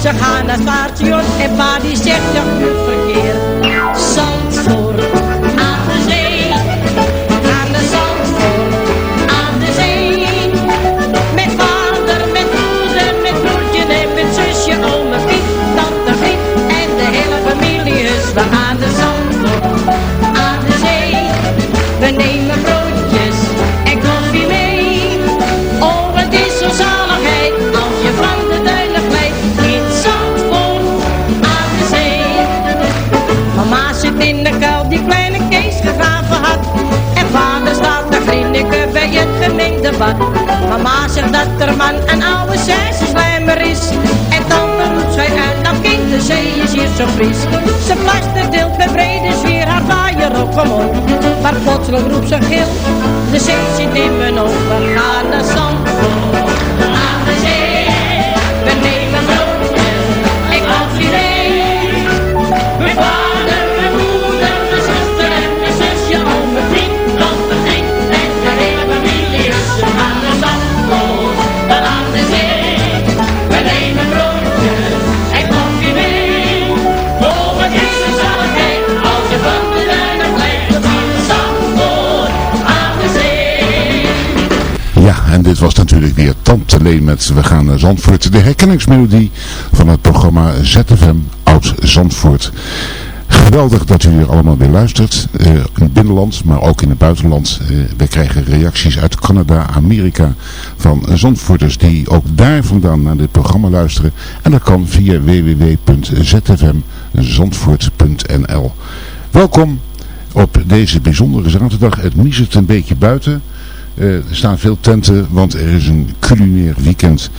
Ze gaan naar het station en pa die zegt, ja, goed verkeer. Man een oude slijmer is. En tante roept zij uit, nou kind, de zee is hier zo fris. Ze plaster deelt met brede sfeer haar vaaier op omhoog. Maar plotseling roept ze gil, de zee zit in mijn ogen. Gaan naar Zandvoort, en dit was natuurlijk weer Tante Leen met We gaan Zandvoort. De herkenningsmelodie van het programma ZFM Oud Zandvoort. Geweldig dat u hier allemaal weer luistert. eh, in het binnenland, maar ook in het buitenland. Eh, we krijgen reacties uit Canada, Amerika van Zandvoorters die ook daar vandaan naar dit programma luisteren. En dat kan via www.zfmzandvoort.nl Welkom op deze bijzondere zaterdag. Het miezert een beetje buiten. Eh, er staan veel tenten, want er is een culinair weekend.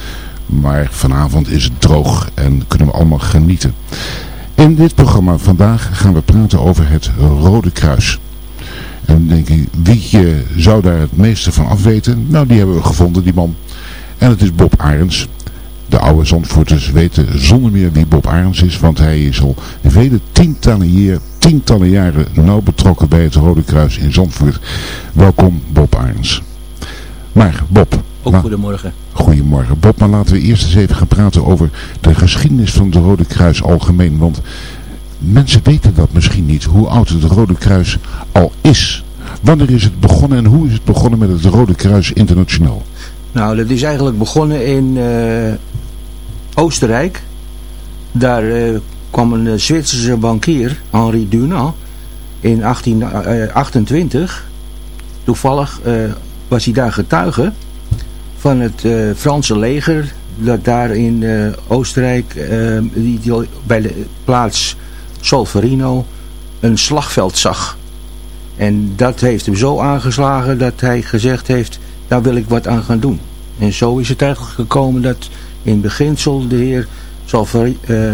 Maar vanavond is het droog en kunnen we allemaal genieten. In dit programma vandaag gaan we praten over het Rode Kruis. En dan denk ik, wie eh, zou daar het meeste van afweten? Nou, die hebben we gevonden, die man. En het is Bob Arends. De oude Zandvoorters weten zonder meer wie Bob Arends is, want hij is al vele tientallen, jaar, tientallen jaren nauw betrokken bij het Rode Kruis in Zandvoort. Welkom Bob Arends. Maar Bob, Ook goedemorgen. Goedemorgen Bob, maar laten we eerst eens even gaan praten over de geschiedenis van het Rode Kruis algemeen. Want mensen weten dat misschien niet, hoe oud het Rode Kruis al is. Wanneer is het begonnen en hoe is het begonnen met het Rode Kruis Internationaal? Nou, dat is eigenlijk begonnen in eh, Oostenrijk. Daar eh, kwam een eh, Zwitserse bankier, Henri Dunant, in 1828. toevallig was hij daar getuige van het eh, Franse leger dat daar in eh, Oostenrijk eh, die, bij de plaats Solferino een slagveld zag. En dat heeft hem zo aangeslagen dat hij gezegd heeft, daar wil ik wat aan gaan doen. En zo is het eigenlijk gekomen dat in beginsel de heer,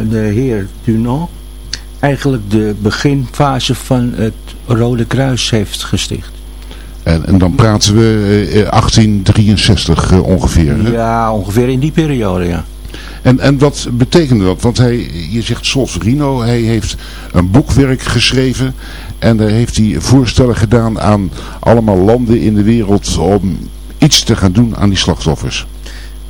de heer Dunant eigenlijk de beginfase van het Rode Kruis heeft gesticht. En, en dan praten we eh, 1863 eh, ongeveer. hè? Ja, ongeveer in die periode, ja. En, en wat betekende dat? Want hij, je zegt Solferino, hij heeft een boekwerk geschreven. En daar heeft hij voorstellen gedaan aan allemaal landen in de wereld om iets te gaan doen aan die slachtoffers.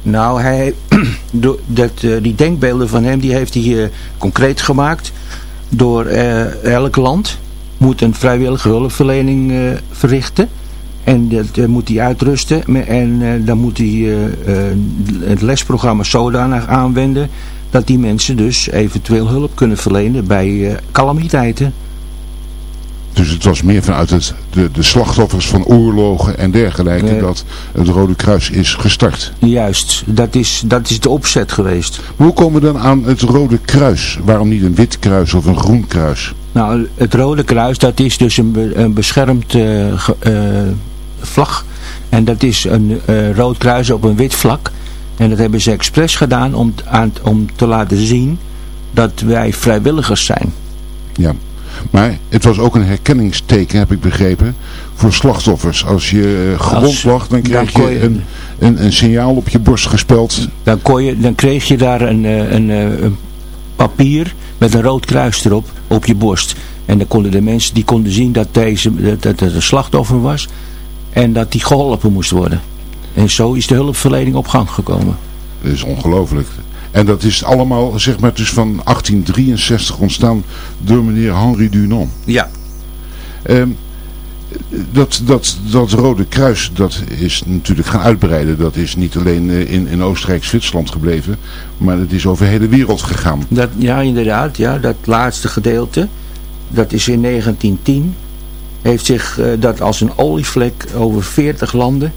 Nou, hij, dat, eh, die denkbeelden van hem die heeft hij eh, concreet gemaakt. Door eh, elk land moet een vrijwillige hulpverlening eh, verrichten. En dat moet hij uitrusten. En eh, dan moet hij eh, eh, het lesprogramma zodanig aanwenden... dat die mensen dus eventueel hulp kunnen verlenen bij calamiteiten. Dus het was meer vanuit het, de, de slachtoffers van oorlogen en dergelijke dat het Rode Kruis is gestart. Juist, dat is, dat is de opzet geweest. Maar hoe komen we dan aan het Rode Kruis? Waarom niet een wit kruis of een groen kruis? Nou, het Rode Kruis, dat is dus een, een beschermd vlag. En dat is een eh, rood kruis op een wit vlak. En dat hebben ze expres gedaan om, aan, om te laten zien dat wij vrijwilligers zijn. Ja. Maar het was ook een herkenningsteken, heb ik begrepen, voor slachtoffers. Als je eh, gewond lag, dan kreeg dan je je- een, een, een signaal op je borst gespeld. Dan, kon je, dan kreeg je daar een, een, eh, een papier met een rood kruis erop op je borst. En dan konden de mensen die konden zien dat, deze, dat, dat het een slachtoffer was en dat die geholpen moest worden. En zo is de hulpverlening op gang gekomen. Dat is ongelooflijk. En dat is allemaal, zeg maar, dus van 1863 ontstaan door meneer Henri Dunant. Ja. Ehm, dat, dat, dat Rode Kruis, dat is natuurlijk gaan uitbreiden. Dat is niet alleen eh, in, in Oostenrijk-Zwitserland gebleven, maar het is over de hele wereld gegaan. Dat, ja, inderdaad. Ja, dat laatste gedeelte, dat is in 1910, heeft zich eh, dat als een olievlek over 40 landen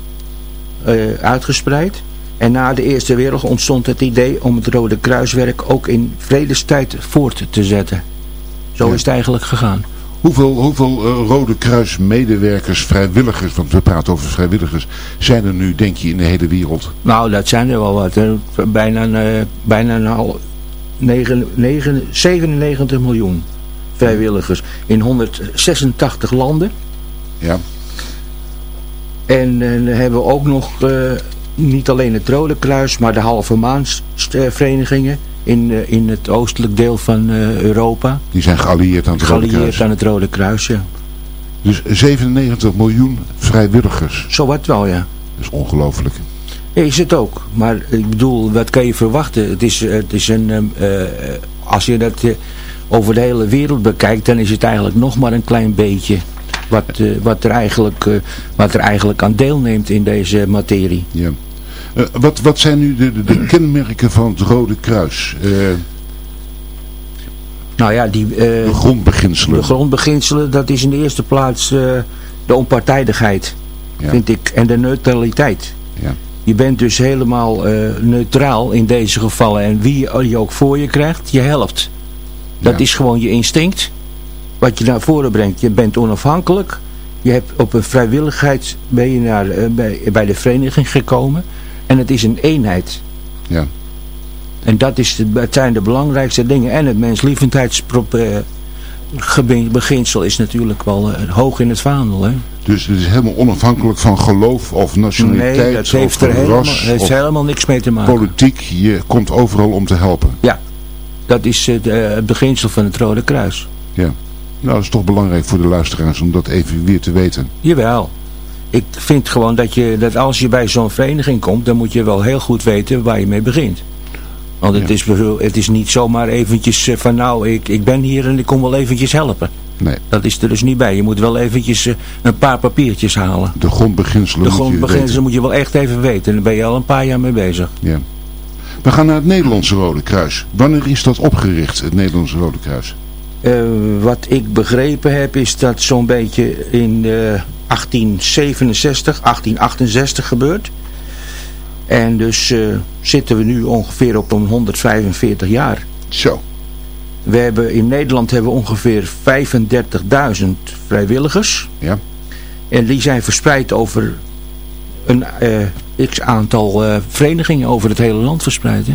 eh, uitgespreid. En na de Eerste Wereldoorlog ontstond het idee om het Rode Kruiswerk ook in vredestijd voort te zetten. Zo Ja. is het eigenlijk gegaan. Hoeveel, hoeveel eh, Rode Kruis medewerkers, vrijwilligers, want we praten over vrijwilligers, zijn er nu, denk je, in de hele wereld? Nou, dat zijn er wel wat. hè. Bijna, bijna hal- negen- negen- 97 miljoen vrijwilligers in 186 landen. Ja. En eh, dan hebben we ook nog eh, niet alleen het Rode Kruis, maar de halve maansverenigingen in, eh, in het oostelijk deel van eh, Europa. Die zijn geallieerd aan het Rode Geallieerd Kruis. aan het Rode Kruis, ja. Dus 97 miljoen vrijwilligers. Zo wat wel, ja. Dat is ongelooflijk. Is het ook. Maar ik bedoel, wat kan je verwachten? Het is, het is een, eh, eh, als je dat eh, over de hele wereld bekijkt, dan is het eigenlijk nog maar een klein beetje wat, eh, wat, er, eigenlijk, eh, wat er eigenlijk aan deelneemt in deze materie. Ja. Eh, wat, wat zijn nu de, de, kenmerken van het Rode Kruis? Nou ja, die, de grondbeginselen. de grondbeginselen, dat is in de eerste plaats de onpartijdigheid, Ja. vind ik, en de neutraliteit. Ja. Je bent dus helemaal neutraal in deze gevallen. En wie je ook voor je krijgt, je helpt. Dat Ja. is gewoon je instinct. Wat je naar voren brengt. Je bent onafhankelijk. Je hebt op een vrijwilligheid ben je naar, eh, bij, bij de vereniging gekomen. En het is een eenheid. Ja. En dat, is de, dat zijn de belangrijkste dingen. En het menslievendheidsbeginsel is natuurlijk wel eh, hoog in het vaandel. Hè? Dus het is helemaal onafhankelijk van geloof of nationaliteit Nee, dat heeft of er helemaal, ras heeft of helemaal niks mee te maken. politiek. Je komt overal om te helpen. Ja, dat is het, eh, het beginsel van het Rode Kruis. Ja. Nou, dat is toch belangrijk voor de luisteraars om dat even weer te weten. Jawel. Ik vind gewoon dat, je, dat als je bij zo'n vereniging komt, dan moet je wel heel goed weten waar je mee begint. Want het, Ja. is, het is niet zomaar eventjes eh, van nou, ik, ik ben hier en ik kom wel eventjes helpen. Nee, Dat is er dus niet bij. Je moet wel eventjes eh, een paar papiertjes halen. de grondbeginselen De moet je grondbeginselen moet je wel echt even weten. En daar ben je al een paar jaar mee bezig. Ja. We gaan naar het Nederlandse Rode Kruis. Wanneer is dat opgericht, het Nederlandse Rode Kruis? Eh, wat ik begrepen heb is dat zo'n beetje in de 1867, 1868 gebeurd. En dus eh, zitten we nu ongeveer op een 145 jaar. Zo. We hebben in Nederland hebben we ongeveer 35.000 vrijwilligers. Ja. En die zijn verspreid over een eh, x-aantal eh, verenigingen over het hele land verspreid. Hè?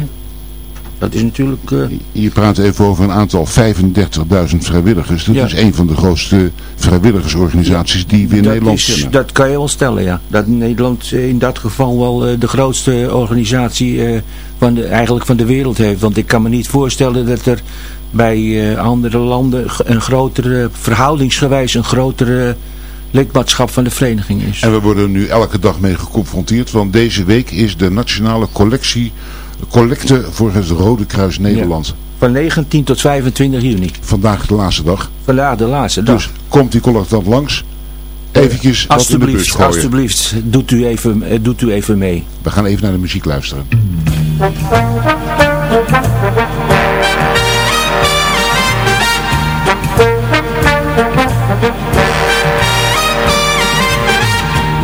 Dat is natuurlijk... eh, Je praat even over een aantal 35.000 vrijwilligers. Dat Ja. is een van de grootste vrijwilligersorganisaties die we in dat, Nederland is, kennen. dat kan je wel stellen, ja. Dat Nederland eh, in dat geval wel de grootste organisatie van de, eigenlijk van de wereld heeft. Want ik kan me niet voorstellen dat er bij andere landen een grotere, verhoudingsgewijs een grotere lidmaatschap van de vereniging is. En we worden er nu elke dag mee geconfronteerd, want deze week is de nationale collectie, collecte voor het Rode Kruis Nederland. Van 19 tot 25 juni. Vandaag de laatste dag. Vandaag de laatste dag. Dus komt die collectant langs, eventjes wat in de bus alsjeblieft, gooien. alsjeblieft, doet u, even, eh, doet u even mee. We gaan even naar de muziek luisteren.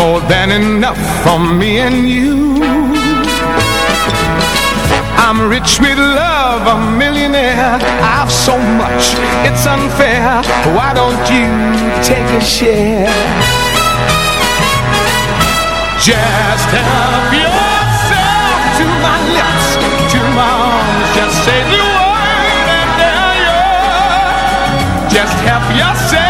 More than enough for me and you. I'm rich with love, a millionaire. I've so much, it's unfair. Why don't you take a share? Just help yourself to my lips, to my arms Just say the word and there you're Just help yourself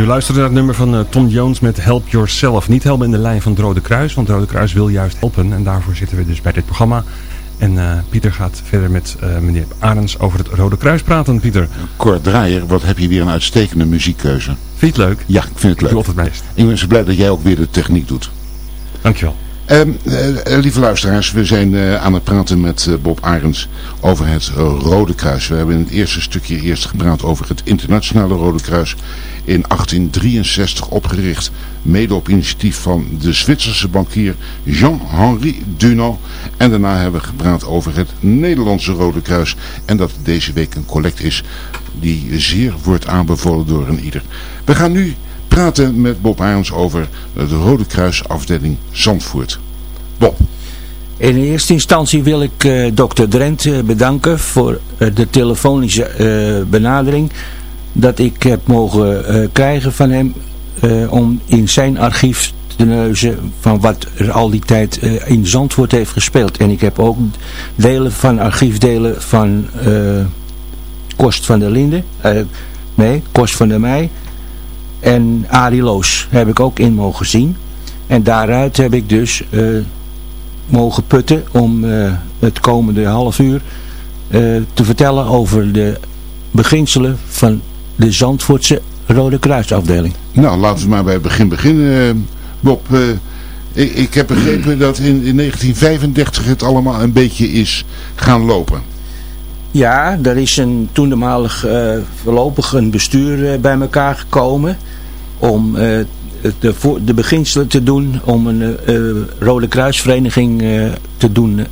Nu luisteren naar het nummer van eh, Tom Jones met Help Yourself. Niet helpen in de lijn van het Rode Kruis, want het Rode Kruis wil juist helpen. En daarvoor zitten we dus bij dit programma. En eh, Pieter gaat verder met eh, meneer Arends over het Rode Kruis praten. Pieter, Cor Draaier, wat heb je weer een uitstekende muziekkeuze. vind je het leuk? Ja, ik vind het Ik doe leuk. altijd het meest. Ik ben zo blij dat jij ook weer de techniek doet. Dankjewel. Ehm, eh, eh, lieve luisteraars, we zijn eh, aan het praten met Bob Arends over het Rode Kruis. We hebben in het eerste stukje eerst gepraat over het internationale Rode Kruis. In 1863 opgericht, mede op initiatief van de Zwitserse bankier Jean-Henri Dunant. En daarna hebben we gepraat over het Nederlandse Rode Kruis. En dat deze week een collect is die zeer wordt aanbevolen door een ieder. We gaan nu praten met Bob Arends over de Rode Kruis afdeling Zandvoort. Bob. In eerste instantie wil ik eh, dokter Drent eh, bedanken voor eh, de telefonische benadering dat ik heb mogen krijgen van hem om in zijn archief de neuzen van wat er al die tijd in Zandvoort heeft gespeeld. En ik heb ook delen van archiefdelen van Kost van der Linde, eh, nee, Kost van der Meij en Arie Loos heb ik ook in mogen zien. En daaruit heb ik dus eh, mogen putten om eh, het komende half uur eh, te vertellen over de beginselen van de Zandvoortse Rode Kruisafdeling. Nou, laten we maar bij het begin beginnen, Bob. Ik, ik heb begrepen dat in, in 1935 het allemaal een beetje is gaan lopen. Ja, er is een toenmalig eh voorlopig een bestuur bij elkaar gekomen om eh, de, voor- de beginselen te doen om een eh, eh, Rode Kruisvereniging te doen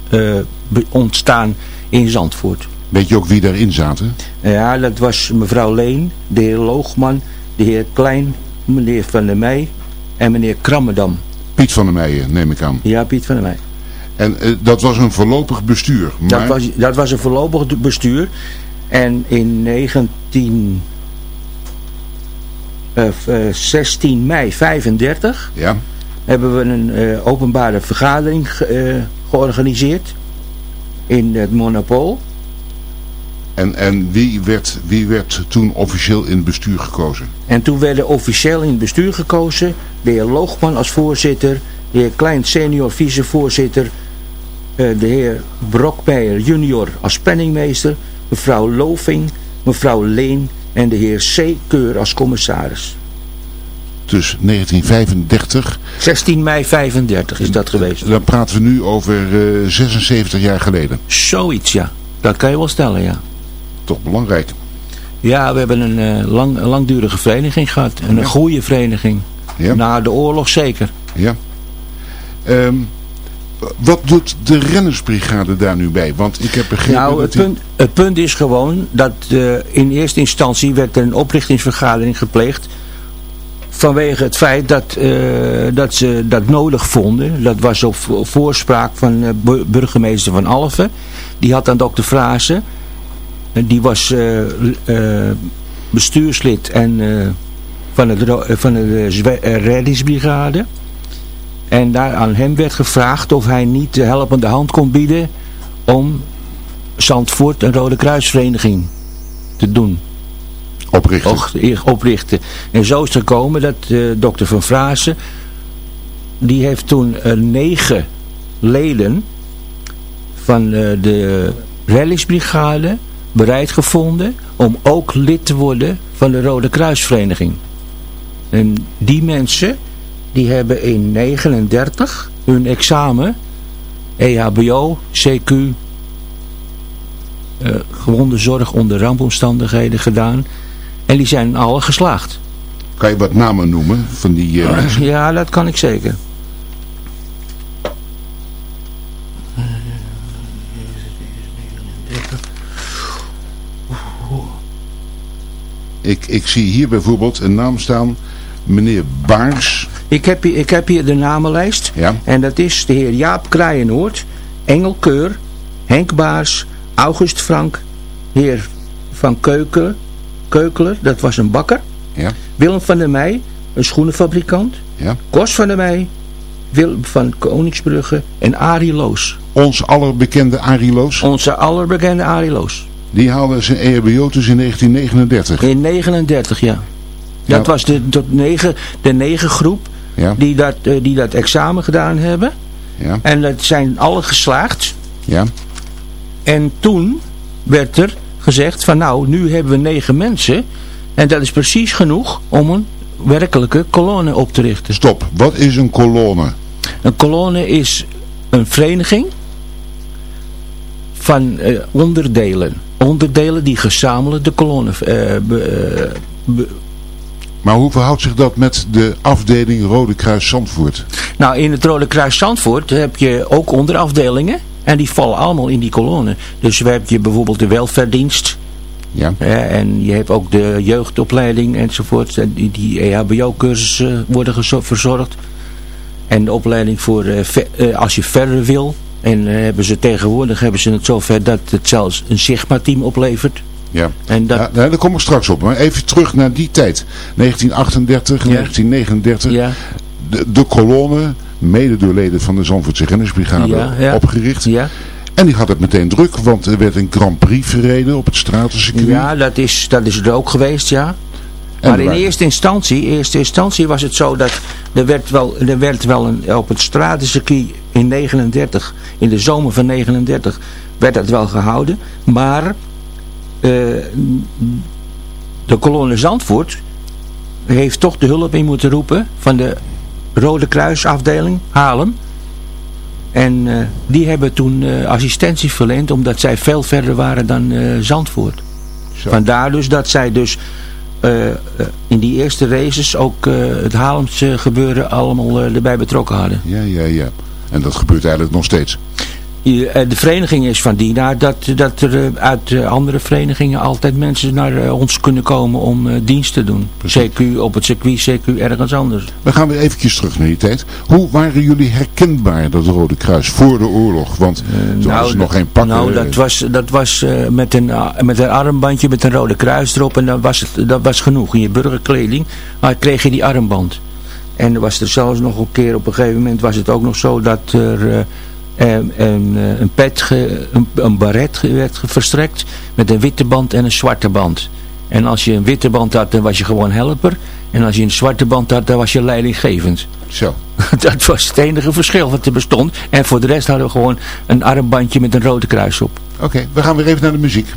ontstaan in Zandvoort. Weet je ook wie daarin zaten? Ja, dat was mevrouw Leen, de heer Loogman, de heer Klein, meneer Van der Meij en meneer Krammerdam. Piet van der Meijen, neem ik aan. Ja, Piet van der Meij. En dat was een voorlopig bestuur. Maar, Dat, was, dat was een voorlopig bestuur. En in 19... eh, eh, 16 mei 35 Ja, hebben we een eh, openbare vergadering ge- eh, georganiseerd in het Monopool. en, en wie, werd, wie werd toen officieel in het bestuur gekozen? En toen werden officieel in het bestuur gekozen de heer Loogman als voorzitter, de heer Klein senior vicevoorzitter, eh, de heer Brokmeijer junior als penningmeester, mevrouw Loving, mevrouw Leen en de heer C. Keur als commissaris. Dus 1935, 16 mei 35 is dat geweest. dan praten we nu over eh, 76 jaar geleden. Zoiets, ja. Dat kan je wel stellen, ja. Toch belangrijk. Ja, we hebben een, eh, lang, langdurige vereniging gehad. En een Ja. goede vereniging. Ja. Na de oorlog zeker. Ja. Ehm, wat doet de rennersbrigade daar nu bij? Want ik heb begrepen Nou, het die- punt, het punt is gewoon dat eh, in eerste instantie werd er een oprichtingsvergadering gepleegd. Vanwege het feit dat, eh, dat ze dat nodig vonden. Dat was op vo- voorspraak van bu- burgemeester Van Alphen. Die had aan dokter Frazen. En die was bestuurslid en, van, het, van de reddingsbrigade. En daar aan hem werd gevraagd of hij niet de helpende hand kon bieden om Zandvoort een Rode Kruisvereniging te doen. oprichter. Och, oprichten. En zo is het gekomen dat eh, dokter Van Frazen, die heeft toen eh, negen leden van eh, de reddingsbrigade bereid gevonden om ook lid te worden van de Rode Kruisvereniging. En die mensen, die hebben in 39 hun examen, EHBO, CQ, eh gewonde zorg onder rampomstandigheden gedaan. En die zijn alle geslaagd. Kan je wat namen noemen van die eh, mensen? Ja, dat kan ik zeker. Ik, ik zie hier bijvoorbeeld een naam staan. Meneer Baars. Ik heb, hier, ik heb hier de namenlijst. Ja. En dat is de heer Jaap Kraaienoord, Engel Keur, Henk Baars, August Frank, heer Van Keuken, Keukeler, dat was een bakker. Ja. Willem van der Meij, een schoenenfabrikant. Ja. Kos van der Meij, Willem van Koningsbrugge en Arie Loos. Ons allerbekende Arie Loos. Onze allerbekende Arie Loos. Die haalde zijn EHBO dus in 1939. In 39, ja. Dat Ja. was de, de, negen, de negen groep Ja. die dat, eh, die dat examen gedaan hebben. Ja. En dat zijn alle geslaagd. Ja. En toen werd er gezegd van nou, nu hebben we negen mensen. En dat is precies genoeg om een werkelijke kolonne op te richten. Stop. Wat is een kolonne? Een kolonne is een vereniging van eh, onderdelen. Onderdelen die gezamenlijk de kolonne eh, be- be- Maar hoe verhoudt zich dat met de afdeling Rode Kruis Zandvoort? Nou, in het Rode Kruis Zandvoort heb je ook onderafdelingen. En die vallen allemaal in die kolonne. Dus we hebben je bijvoorbeeld de welverdienst. Ja. en je hebt ook de jeugdopleiding enzovoort. En Die, die EHBO-cursussen worden verzorgd. En de opleiding voor eh, eh, als je verder wil. En eh, hebben ze tegenwoordig hebben ze het zover dat het zelfs een Sigma-team oplevert. Ja. En dat, Ja, daar kom ik straks op. Maar even terug naar die tijd. 1938, Ja. 1939. ja, de, de kolonne, mede door leden van de Zandvoortse Rennersbrigade, Ja, ja. opgericht. Ja, En die had het meteen druk, want er werd een Grand Prix verreden op het stratencircuit. ja dat, is, dat is er ook geweest, ja. En maar in waren- eerste instantie, eerste instantie was het zo dat er werd wel, er werd wel een, op het stratencircuit in 39, in de zomer van 39, werd dat wel gehouden. Maar de kolonne Zandvoort heeft toch de hulp in moeten roepen van de Rode Kruisafdeling Haarlem. En eh, die hebben toen eh, assistentie verleend omdat zij veel verder waren dan eh, Zandvoort. Zo. Vandaar dus dat zij dus eh, eh, in die eerste races ook eh, het Haarlemse gebeuren allemaal eh, erbij betrokken hadden. Ja, ja, ja. En dat gebeurt eigenlijk nog steeds. Eh, De vereniging is van dienaar dat, dat er eh, uit eh, andere verenigingen altijd mensen naar ons kunnen komen om dienst te doen. Precies. CQ op het circuit, CQ ergens anders. We gaan weer eventjes terug naar die tijd. Hoe waren jullie herkenbaar, dat Rode Kruis, voor de oorlog? Want toen hadden ze nog geen pakken. Nou, dat was, dat was met, een, met een armbandje met een rode kruis erop en dan was het, dat was genoeg. In je burgerkleding maar kreeg je die armband. En er was er zelfs nog een keer, op een gegeven moment was het ook nog zo dat er een, een, eh, een pet, ge- een, een baret werd verstrekt met een witte band en een zwarte band. En als je een witte band had, dan was je gewoon helper. En als je een zwarte band had, dan was je leidinggevend. Zo. Dat was het enige verschil wat er bestond. En voor de rest hadden we gewoon een armbandje met een rode kruis op. Oké, we gaan weer even naar de muziek.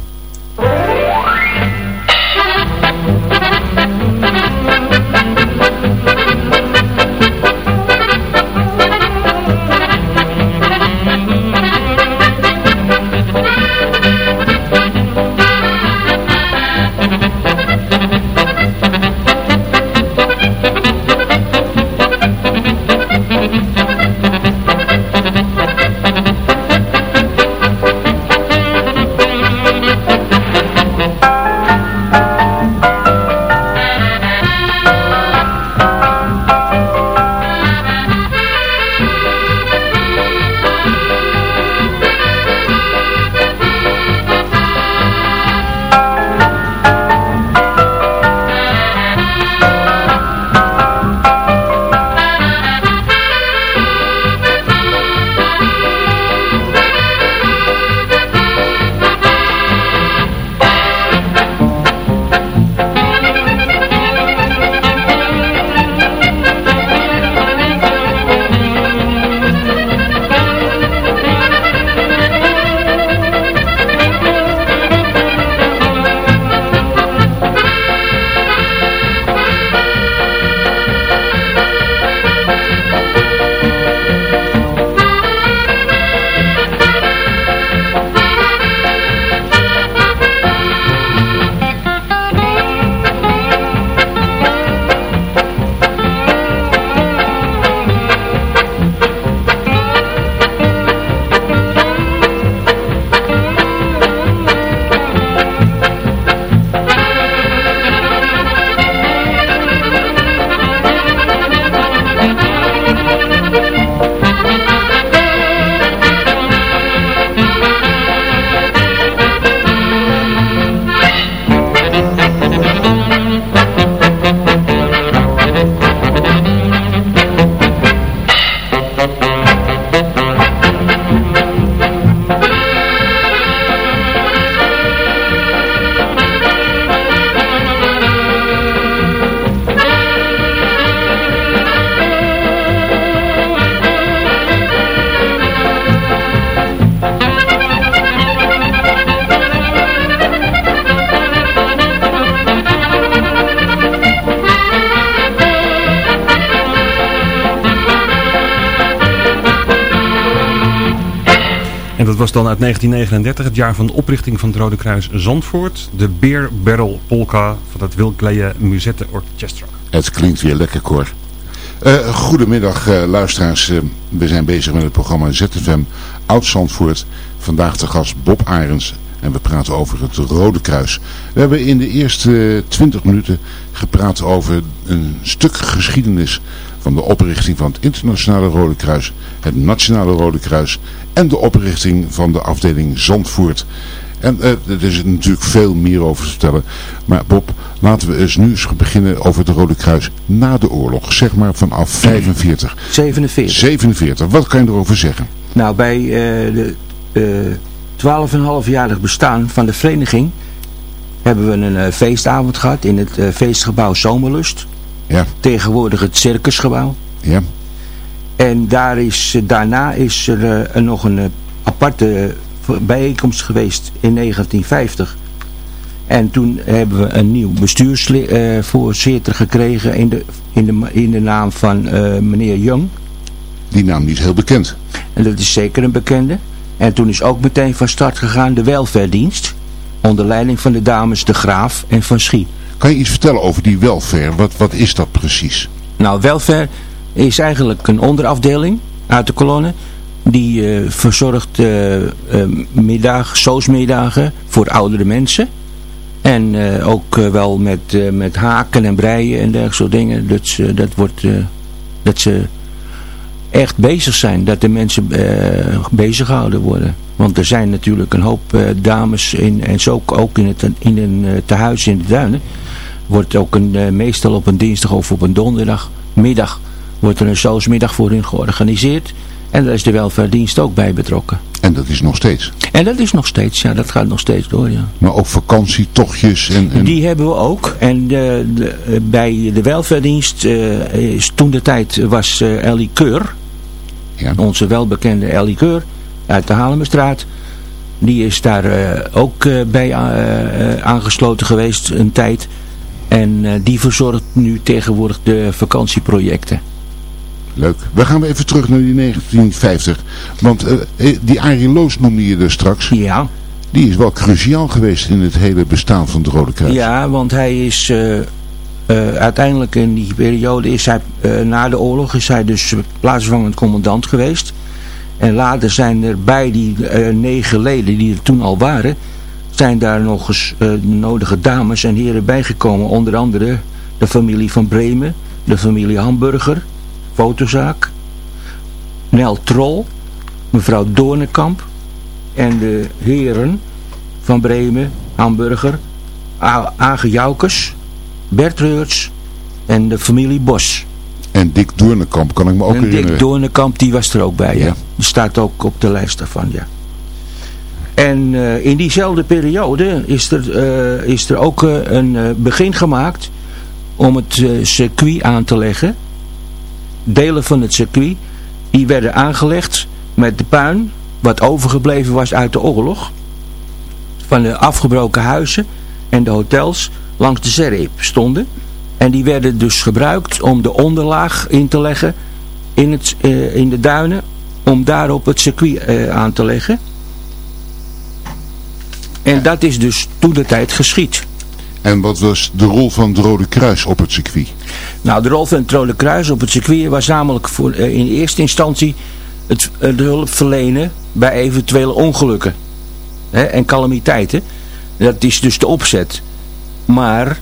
Dan uit 1939, het jaar van de oprichting van het Rode Kruis Zandvoort. De Beer Barrel Polka van het Wilkleje Musette Orchestra. Het klinkt weer lekker, Cor. Eh, goedemiddag, eh, luisteraars. Eh, we zijn bezig met het programma ZFM Oud-Zandvoort. Vandaag de gast Bob Arends. En we praten over het Rode Kruis. We hebben in de eerste 20 minuten gepraat over een stuk geschiedenis van de oprichting van het Internationale Rode Kruis, het Nationale Rode Kruis en de oprichting van de afdeling Zandvoort. En uh, er is natuurlijk veel meer over te vertellen. Maar Bob, laten we eens nu eens beginnen over het Rode Kruis na de oorlog. Zeg maar vanaf 45. 47. 47. Wat kan je erover zeggen? Nou, bij uh, de uh, 12,5-jarig bestaan van de vereniging hebben we een uh, feestavond gehad in het uh, feestgebouw Zomerlust. Ja. Tegenwoordig het circusgebouw. Ja. En daar is, daarna is er uh, nog een aparte bijeenkomst geweest in 1950. En toen hebben we een nieuw bestuursvoorzitter gekregen in de, in de, in de naam van meneer Young. Die naam is heel bekend. En dat is zeker een bekende. En toen is ook meteen van start gegaan de welverdienst. Onder leiding van de dames De Graaf en Van Schie. Kan je iets vertellen over die welfare? Wat, wat is dat precies? Nou, welfare is eigenlijk een onderafdeling uit de kolonne. Die uh, verzorgt uh, uh, middag, soosmiddagen voor oudere mensen. En ook wel met, met haken en breien en dergelijke dingen. Dat, dat, wordt, dat ze echt bezig zijn. Dat de mensen bezig gehouden worden. Want er zijn natuurlijk een hoop dames in, en zo ook in, het, in een tehuis in de duinen. Wordt ook een, uh, meestal op een dinsdag of op een donderdagmiddag wordt er een zoosmiddag voor hun georganiseerd. En daar is de welvaartdienst ook bij betrokken. En dat is nog steeds? En dat is nog steeds, ja. Dat gaat nog steeds door, ja. Maar ook vakantietochtjes? En, en... Die hebben we ook. En de, de, bij de welvaartdienst is toen de tijd was Ellie Keur. Ja. Onze welbekende Ellie Keur uit de Halemerstraat. Die is daar uh, ook uh, bij uh, aangesloten geweest een tijd. En die verzorgt nu tegenwoordig de vakantieprojecten. Leuk. We gaan even terug naar die 1950. Want die Arie Loos noemde je er straks. Ja. Die is wel cruciaal geweest in het hele bestaan van het Rode Kruis. Ja, want hij is... uiteindelijk in die periode is hij, na de oorlog, is hij dus plaatsvervangend commandant geweest. En later zijn er bij die negen leden die er toen al waren, zijn daar nog eens uh, de nodige dames en heren bijgekomen. Onder andere de familie van Bremen, de familie Hamburger, fotozaak, Nel Trol, mevrouw Doornekamp en de heren van Bremen, Hamburger, Age Joukes, Bert Reurts en de familie Bos. En Dick Doornekamp kan ik me ook en herinneren. Dick Doornekamp, die was er ook bij, ja. Die staat ook op de lijst daarvan, ja. En uh, in diezelfde periode is er, uh, is er ook uh, een begin gemaakt om het circuit aan te leggen. Delen van het circuit, die werden aangelegd met de puin, wat overgebleven was uit de oorlog. Van de afgebroken huizen en de hotels langs de Zerreep stonden. En die werden dus gebruikt om de onderlaag in te leggen in, het, in de duinen. Om daarop het circuit aan te leggen. En dat is dus toen de tijd geschied. En wat was de rol van het Rode Kruis op het circuit? Nou, de rol van het Rode Kruis op het circuit was namelijk voor, uh, in eerste instantie het, de hulp verlenen bij eventuele ongelukken hè, en calamiteiten. Dat is dus de opzet. Maar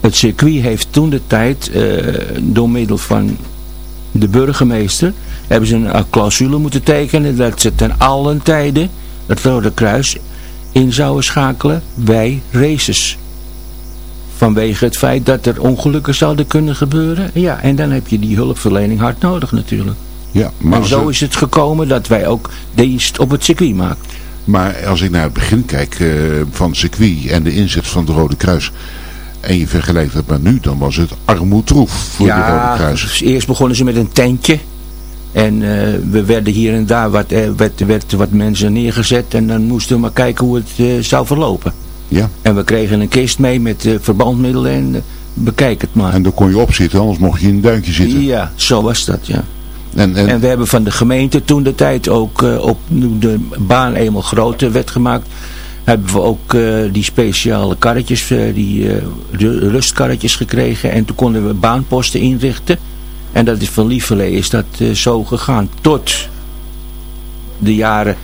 het circuit heeft toen de tijd, uh, door middel van de burgemeester, hebben ze een clausule moeten tekenen dat ze ten allen tijde het Rode Kruis in zouden schakelen bij races. Vanwege het feit dat er ongelukken zouden kunnen gebeuren. Ja, en dan heb je die hulpverlening hard nodig natuurlijk. Ja, maar en zo is het gekomen dat wij ook dienst op het circuit maken. Maar als ik naar het begin kijk uh, van het circuit en de inzet van het Rode Kruis en je vergelijkt het met nu, dan was het armoedroef voor ja, de Rode Kruis. Dus eerst begonnen ze met een tentje. En uh, we werden hier en daar wat, uh, werd, werd wat mensen neergezet. En dan moesten we maar kijken hoe het uh, zou verlopen. Ja. En we kregen een kist mee met verbandmiddelen en bekijk het maar. En daar kon je op zitten, anders mocht je in een duinkje zitten. Ja, zo was dat, ja. En, en... en we hebben van de gemeente toen de tijd ook op de baan eenmaal groter werd gemaakt hebben we ook uh, die speciale karretjes, uh, die uh, rustkarretjes gekregen. En toen konden we baanposten inrichten. En dat is van Lieverlee is dat zo gegaan tot de jaren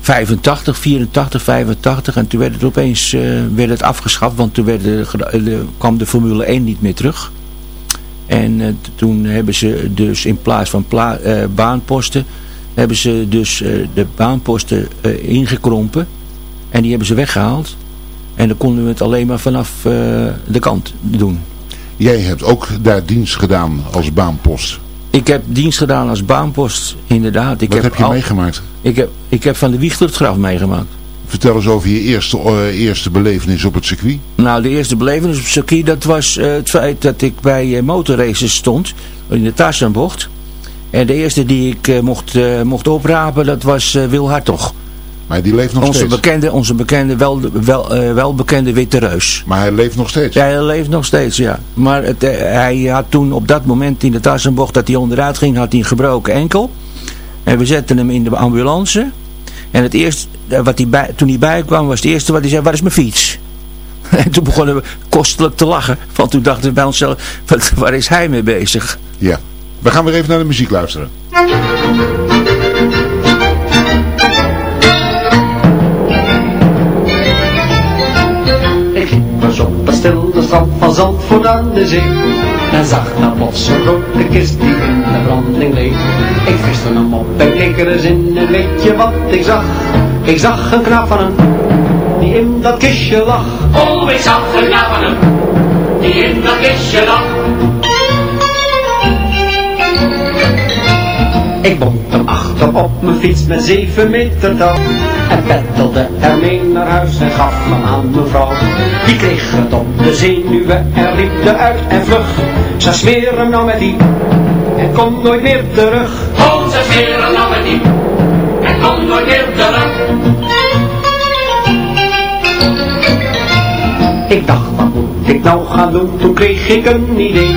85, 84, 85. En toen werd het opeens werd het afgeschaft, want toen werd de, kwam de Formule 1 niet meer terug. En toen hebben ze dus in plaats van baanposten hebben ze dus eh, de baanposten eh, ingekrompen. En die hebben ze weggehaald. En dan konden we het alleen maar vanaf eh, de kant doen. Jij hebt ook daar dienst gedaan als baanpost. Ik heb dienst gedaan als baanpost, inderdaad. Ik Wat heb je al- meegemaakt? Ik heb, ik heb van de graf meegemaakt. Vertel eens over je eerste, eh, eerste belevenis op het circuit. Nou, de eerste belevenis op het circuit, dat was eh, het feit dat ik bij eh, motorraces stond, in de Tarzanbocht. En de eerste die ik mocht, mocht oprapen, dat was Wil Hartog. Maar die leeft nog Onze steeds. bekende, onze bekende wel, wel, eh, welbekende witte reus. Maar hij leeft nog steeds. Ja, hij leeft nog steeds, ja. Maar het, eh, hij had toen op dat moment in de Tarzanbocht dat hij onderuit ging, had hij een gebroken enkel. En we zetten hem in de ambulance. En het eerste, eh, wat hij bij, toen hij bijkwam, was het eerste wat hij zei, waar is mijn fiets? En toen begonnen we kostelijk te lachen. Want toen dachten we bij onszelf, wat, waar is hij mee bezig? Ja. We gaan weer even naar de muziek luisteren. Op het stille strand van Zandvoort aan de zee En zag daar plots een grote kist die in de branding leek Ik viste hem op en keek er eens in en weet je wat ik zag? Ik zag een knap van hem, die in dat kistje lag Oh, ik zag een knaap van hem, die in dat kistje lag. Ik bond hem achter op mijn fiets met zeven meter touw En peddelde ermee naar huis en gaf hem aan mevrouw Die kreeg het op de zenuwen en riep eruit en vlug Ze smeer hem nou met die en komt nooit meer terug Oh, ze scheren nou met die, en komt nooit meer terug. Ik dacht, wat moet ik nou gaan doen? Toen kreeg ik een idee.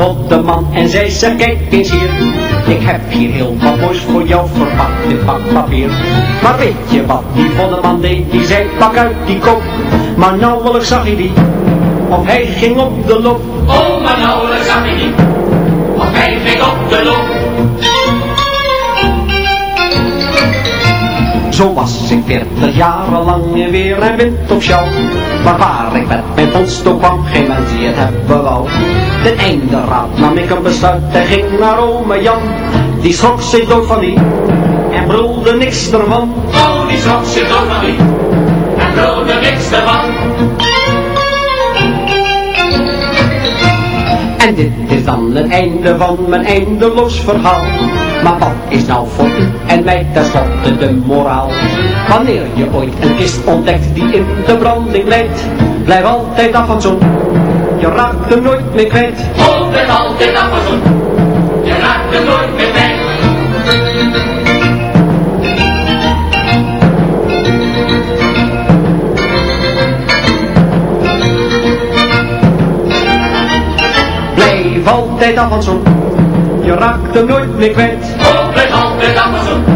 de voddeman en zei ze kijk eens hier Ik heb hier heel wat moois voor jou verpakt in pak papier Maar weet je wat die voddeman deed? Die zei pak uit die kop Maar nauwelijks zag hij die Of hij ging op de loop Oh, maar nauwelijks zag ik die, want hij ging op de loop. Zo was ik veertig jaren lang in weer en wind op sjouw. Maar waar ik met mijn vondst ook kwam, geen mens die het hebben wou. Ten einde raad nam ik een besluit en ging naar ome Jan. Die schrok zich dood van die en brulde niks ervan. Oh, die schrok zich dood van die, en brulde niks ervan. En dit is dan het einde van mijn eindeloos verhaal. Maar wat is nou voor u en mij tenslotte de moraal? Wanneer je ooit een kist ontdekt die in de branding leidt, blijf altijd af van zo'n. Je raakt hem nooit meer kwijt. Oh, ben altijd afgezoend, je raakt hem nooit meer kwijt. Blijf altijd zo'n. Je raakt hem nooit meer kwijt. Oh, ben altijd afgezoend,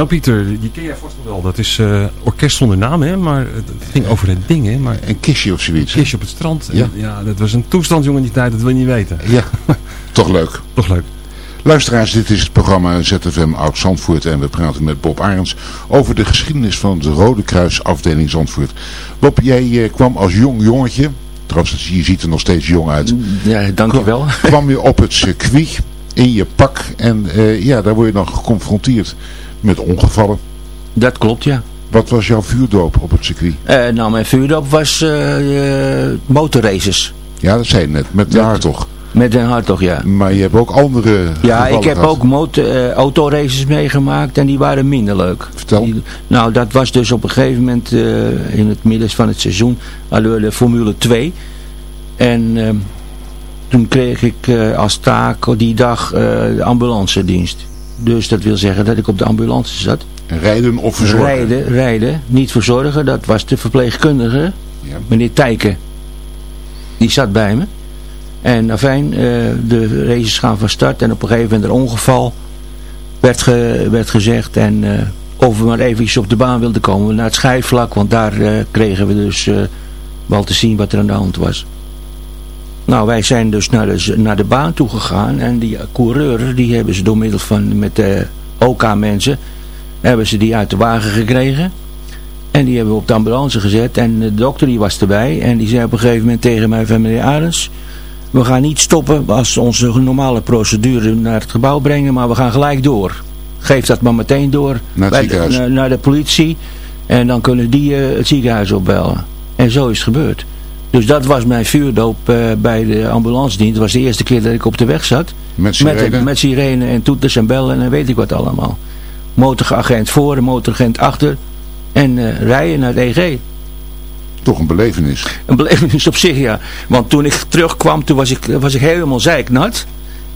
Nou Pieter, die ken jij vast wel wel. Dat is eh, orkest zonder naam, hè. Maar het ging over het ding, hè. Maar Een kistje of zoiets. kistje op het strand. Ja. Ja. ja, dat was een toestand, jongen, die tijd. Dat wil je niet weten. Ja, toch leuk. Toch leuk. Luisteraars, dit is het programma ZFM Oud Zandvoort en we praten met Bob Arends over de geschiedenis van de Rode Kruis afdeling Zandvoort. Bob, jij eh, kwam als jong jongetje, trouwens je ziet er nog steeds jong uit, Ja, dankjewel. kwam je op het circuit in je pak en eh, ja, daar word je dan geconfronteerd met ongevallen. Dat klopt, ja. Wat was jouw vuurdoop op het circuit? Eh, nou, mijn vuurdoop was eh, motorraces. Ja, dat zei je net, met de Met- Hartog. Met een hartog, ja. Maar je hebt ook andere Ja, ik heb gehad. ook motor, autoraces meegemaakt en die waren minder leuk. Vertel. Die- nou, dat was dus op een gegeven moment in het midden van het seizoen hadden we de Formule 2. En toen kreeg ik als taak die dag de ambulance dienst. Dus dat wil zeggen dat ik op de ambulance zat. Rijden of verzorgen. Rijden, rijden, niet verzorgen. Dat was de verpleegkundige, Ja. meneer Tijken. Die zat bij me. En afijn, eh, de races gaan van start. En op een gegeven moment een ongeval werd, ge, werd gezegd. En eh, of we maar eventjes op de baan wilden komen naar het schijfvlak. Want daar eh, kregen we dus Wel te zien wat er aan de hand was. Nou, wij zijn dus naar de, naar de baan toe gegaan. En die coureur, die hebben ze door middel van met de OK-mensen, hebben ze die uit de wagen gekregen. En die hebben we op de ambulance gezet. En de dokter die was erbij. En die zei op een gegeven moment tegen mij van meneer Arends. We gaan niet stoppen als onze normale procedure naar het gebouw brengen. Maar we gaan gelijk door. Geef dat maar meteen door. Naar het bij de- ziekenhuis. naar, naar de politie. En dan kunnen die eh, het ziekenhuis opbellen. En zo is het gebeurd. Dus dat was mijn vuurdoop eh, bij de ambulance dienst. Het was de eerste keer dat ik op de weg zat. Met sirene? Met, met sirene en toeters en bellen en weet ik wat allemaal. Motoragent voor en motoragent achter. En eh, rijden naar het EG. Toch een belevenis. Een belevenis op zich, ja. Want toen ik terugkwam, toen was ik, was ik helemaal zeiknat.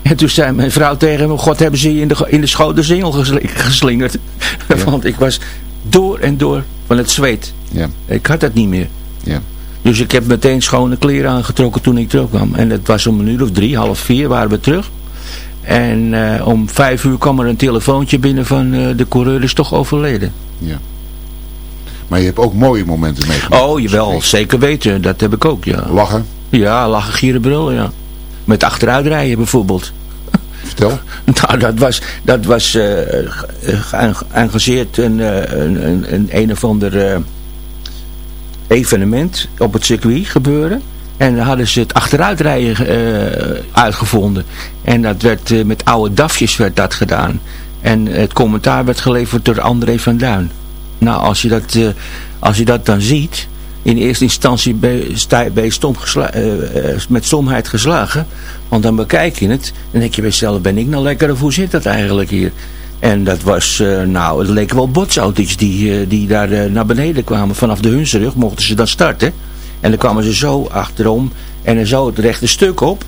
En toen zei mijn vrouw tegen me, god hebben ze je in de, in de schoten zingel gesli- geslingerd. Want ik was door en door van het zweet. Ja. Ik had dat niet meer. Ja. Dus ik heb meteen schone kleren aangetrokken toen ik terugkwam. En het was om een uur of drie, half vier waren we terug. En eh, om vijf uur kwam er een telefoontje binnen van eh, de coureur is toch overleden. ja. Maar je hebt ook mooie momenten meegemaakt. Oh, jawel, zeker weten. Dat heb ik ook, ja. Lachen, Ja, lachen, gieren, brullen, ja. Met achteruitrijden bijvoorbeeld. vertel. Nou, dat was, dat was ge- geëngageerd een, een, een, een, een of ander evenement op het circuit gebeuren. En dan hadden ze het achteruitrijden eh, uitgevonden. En dat werd eh, met oude dafjes werd dat gedaan. En het commentaar werd geleverd door André van Duin. Nou, als je dat, eh, als je dat dan ziet... In eerste instantie ben je, stom met stomheid geslagen. Want dan bekijk je het. En denk je bij ben ik nou lekker of hoe zit dat eigenlijk hier? En dat was, eh, nou, het leken wel botsauto's die, eh, die daar eh, naar beneden kwamen. Vanaf de Hunsrug mochten ze dan starten. En dan kwamen ze zo achterom en dan zo het rechte stuk op.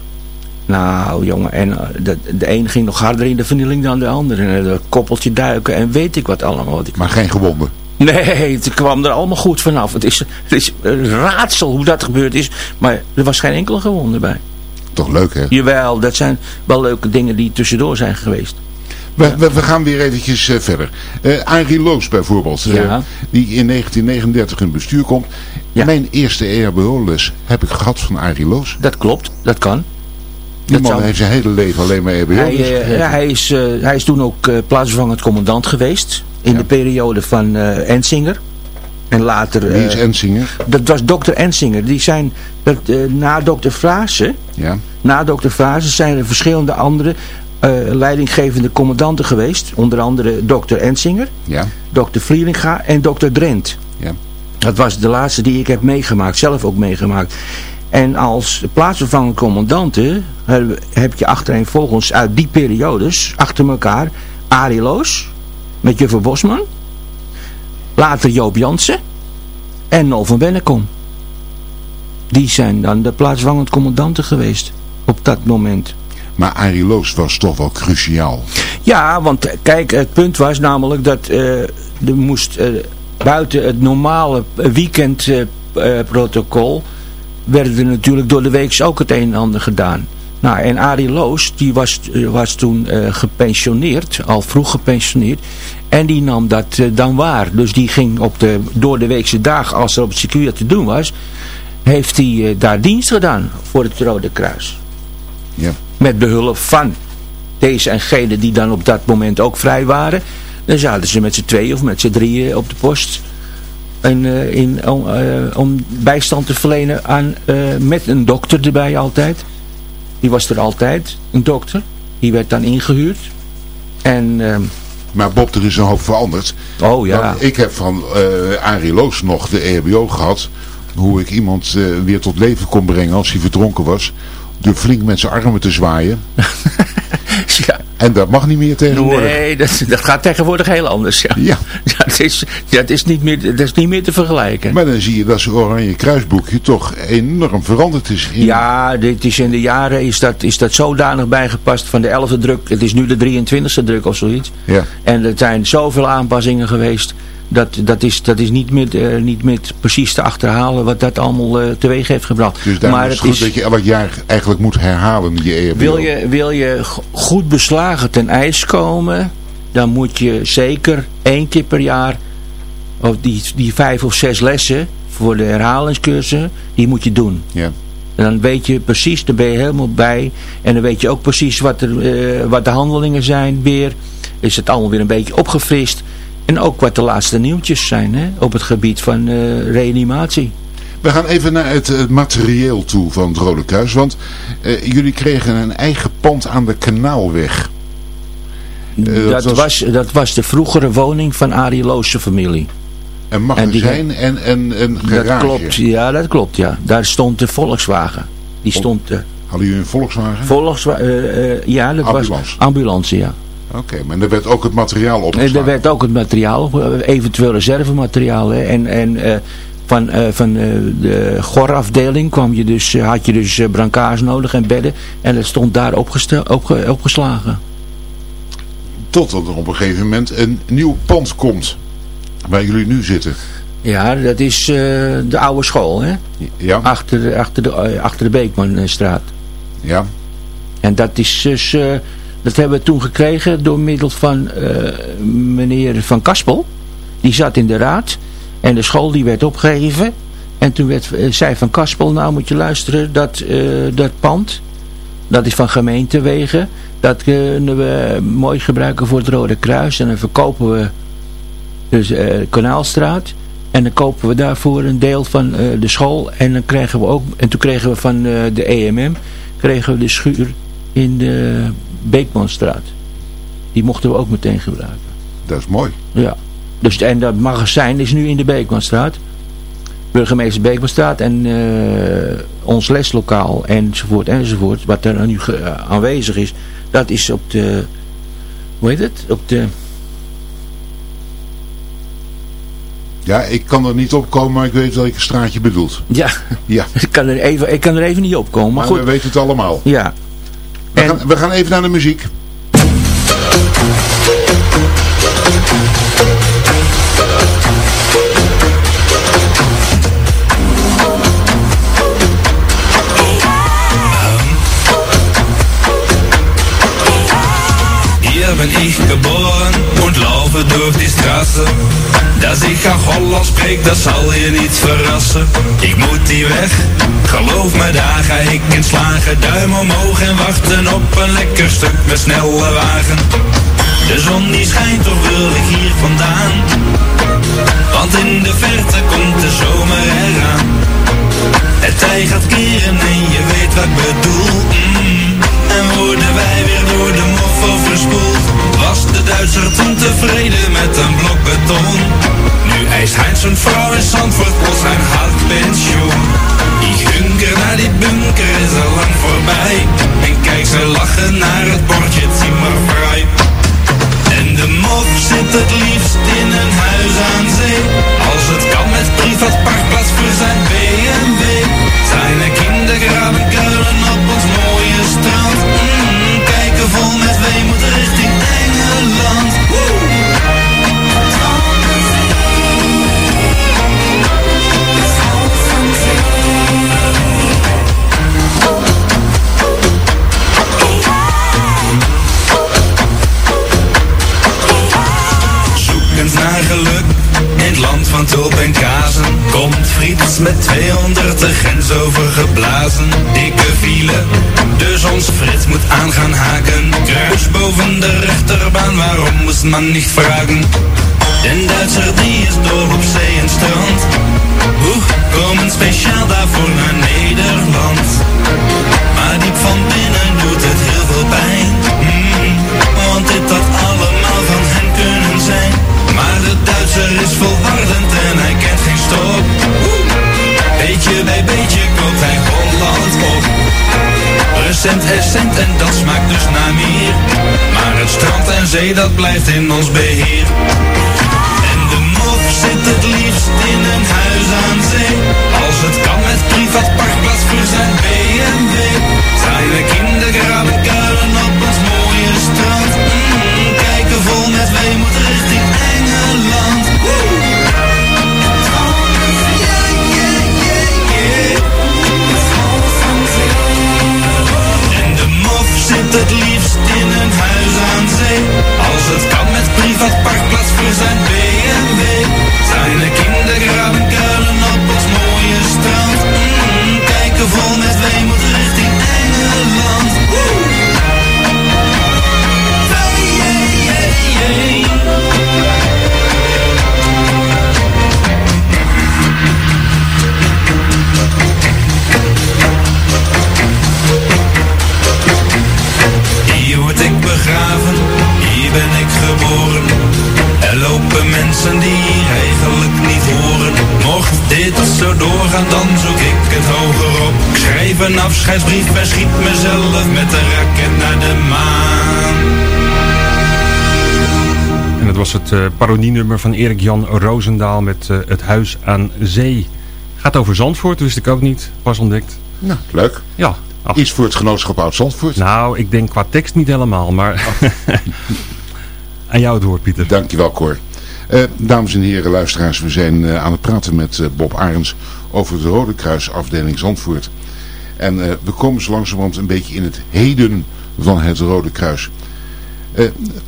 Nou jongen, en de, de een ging nog harder in de vernieling dan de ander. En dat koppeltje duiken en weet ik wat allemaal. Wat ik... Maar geen gewonden. Nee, het kwam er allemaal goed vanaf. Het is, het is een raadsel hoe dat gebeurd is. Maar er was geen enkele gewonde bij. Toch leuk hè? Jawel, dat zijn wel leuke dingen die tussendoor zijn geweest. We, we, we gaan weer eventjes eh, verder. Eh Arie Loos bijvoorbeeld, eh, Ja. die in 1939 in bestuur komt. Ja. Mijn eerste EHBO-les heb ik gehad van Arie Loos. Dat klopt, dat kan. Die man zou- heeft zijn hele leven alleen maar EHBO Hij, ja, hij, is, hij is toen ook plaatsvervangend commandant geweest. In Ja. de periode van Ensinger. En later... Wie is Ensinger? dat was dokter Ensinger. Die zijn, dat, na dokter Frase... Ja. Na dokter Fase zijn er verschillende andere eh, leidinggevende commandanten geweest. Onder andere dokter Ensinger, Ja. dokter Vlielinga en dokter Drent. Ja. Dat was de laatste die ik heb meegemaakt, zelf ook meegemaakt. En als plaatsvervangend commandanten heb- heb je achtereenvolgens uit die periodes, achter elkaar, Arie Loos met juffrouw Bosman. Later Joop Jansen en Nol van Bennekom. Die zijn dan de plaatsvervangend commandanten geweest op dat moment. Maar Arie Loos was toch wel cruciaal. Ja, want eh, kijk, het punt was namelijk dat eh, er moest eh, buiten het normale weekendprotocol werden er natuurlijk door de week ook het een en ander gedaan. Nou, en Arie Loos, die was, eh, was toen eh, gepensioneerd, al vroeg gepensioneerd. En die nam dat eh, dan waar. Dus die ging op de door de weekse dagen, als er op het circuit te doen was, heeft hij eh, daar dienst gedaan voor het Rode Kruis. Ja. Met behulp van deze en gene die dan op dat moment ook vrij waren. Dan zaten ze met z'n tweeën of met z'n drieën op de post. En, eh, in, om, eh, om bijstand te verlenen aan, eh, met een dokter erbij altijd. Die was er altijd, een dokter. Die werd dan ingehuurd. En, ehm, Maar Bob, er is een hoop veranderd. oh ja, Want ik heb van eh Arie Loos nog de EHBO gehad. Hoe ik iemand weer tot leven kon brengen als hij verdronken was. Door flink met zijn armen te zwaaien. ja. En dat mag niet meer tegenwoordig. Nee, dat, dat gaat tegenwoordig heel anders. Ja. Ja. Dat, is, dat, is niet meer, dat is niet meer te vergelijken. Maar dan zie je dat zijn oranje kruisboekje toch enorm veranderd is. In... Ja, dit is in de jaren is dat, is dat zodanig bijgepast van de 11e druk. Het is nu de 23e druk of zoiets. Ja. En er zijn zoveel aanpassingen geweest. Dat, dat, is, dat is niet meer, eh, niet meer precies te achterhalen wat dat allemaal eh, teweeg heeft gebracht. Dus daarom maar is het goed dat je elk jaar eigenlijk moet herhalen je EHBO. wil, je, wil je goed beslagen ten ijs komen, dan moet je zeker één keer per jaar, of die, die vijf of zes lessen voor de herhalingscursussen, die moet je doen. Ja. En dan weet je precies, daar ben je helemaal bij. En dan weet je ook precies wat, er, eh, wat de handelingen zijn weer. Is het allemaal weer een beetje opgefrist. En ook wat de laatste nieuwtjes zijn hè, op het gebied van eh, reanimatie. We gaan even naar het, materieel toe van het Rode Kruis. Want eh, jullie kregen een eigen pand aan de Kanaalweg. Eh, dat, was... dat was de vroegere woning van Arie Loosje familie. Een magazijn en, en een garage. Dat klopt, ja dat klopt ja. Daar stond de Volkswagen. Die stond... eh Hadden jullie een Volkswagen? Volkswagen, ja dat Ambulance. was ambulance ja. Oké, maar er werd ook het materiaal En opgeslagen. er werd ook het materiaal, eh, eventueel reservemateriaal. Hè. En, en eh, van, eh, van de gorafdeling kwam je dus, had je dus brancards nodig en bedden. En het stond daar opge, opgeslagen. Totdat er op een gegeven moment een nieuw pand komt. Waar jullie nu zitten. Ja, dat is de oude school, hè? Ja. Achter, achter, de, achter de Beekmanstraat. Ja. En dat is dus, dat hebben we toen gekregen door middel van eh, meneer Van Kaspel. Die zat in de raad. En de school die werd opgegeven. En toen werd, eh, zei Van Kaspel, nou moet je luisteren, dat, eh, dat pand, dat is van gemeentewegen. Dat kunnen we mooi gebruiken voor het Rode Kruis. En dan verkopen we dus eh, Kanaalstraat. En dan kopen we daarvoor een deel van de school. En dan krijgen we ook, en toen kregen we van de EMM, kregen we de schuur in de Beekmanstraat. Die mochten we ook meteen gebruiken. Dat is mooi. Ja. Dus, en dat magazijn is nu in de Beekmanstraat. Burgemeester Beekmanstraat en eh, ons leslokaal enzovoort enzovoort. Wat er nu eh, aanwezig is. Dat is op de, hoe heet het? Op de, Ja, ik kan er niet op komen, maar ik weet welke straat je bedoelt. ja, Ja, ik kan er even, ik kan er even niet op komen. Maar maar we goed, weten het allemaal. ja. We, En- gaan, we gaan even naar de muziek. Hier bin ich geboren und laufe durch die Straße. Dass ich auch Holland spreek, dat zal je niet verrassen. Ik moet die weg, geloof me, daar ga ik in slagen. Duim omhoog en wachten op een lekker stuk met snelle wagen. De zon die schijnt, toch wil ik hier vandaan. Want in de verte komt de zomer eraan. Het tij gaat keren en je weet wat ik bedoel. Mm. En worden wij weer door de moffel verspoeld. Was de Duitser toen tevreden met een blok beton? Nu eist Heinz zijn vrouw in Zandvoort voor zijn hartpensioen. Ik hunker naar die bunker is al lang voorbij. En kijk ze lachen naar het bordje Zimmerfrei. En de mof zit het liefst in een huis aan zee. Als het kan met privat parkplaats voor zijn BMW. Zijn kindergraven vol met weemoed man niet vragen Den Duitser die is dol op zee en strand. Hoe komen speciaal daarvoor naar Nederland. Maar diep van binnen doet het heel veel pijn. Mm, Want dit had allemaal van hen kunnen zijn. Maar de Duitser is volhardend en hij kent geen stop. Beetje bij beetje koopt hij Holland op. Recent cent en dat smaakt dus naar meer zee dat blijft in ons beheer. En de mof zit het liefst in een huis aan zee. Als het kan met privat parkplaats voor zijn BMW Zijn de kindergraven kuilen op ons mooie strand. Mm, Kijken vol met weemoed richting Engeland. Woe! Yeah, Als het kan met privat parkplaats voor zijn BMW Zijn de kindergraven een afscheidsbrief en schiet mezelf met een raket naar de maan. En dat was het uh, parodienummer van Erik Jan Roosendaal met uh, Het Huis aan Zee. Gaat over Zandvoort, wist ik ook niet. Pas ontdekt. Nou, leuk. Ja. Ach. Iets voor het genootschap Oud Zandvoort. Nou, ik denk qua tekst niet helemaal, maar... aan jou het woord, Pieter. Dankjewel, Cor. Uh, dames en heren luisteraars, we zijn uh, aan het praten met uh, Bob Arends over de Rode Kruis afdeling Zandvoort. En we komen zo langzamerhand een beetje in het heden van het Rode Kruis.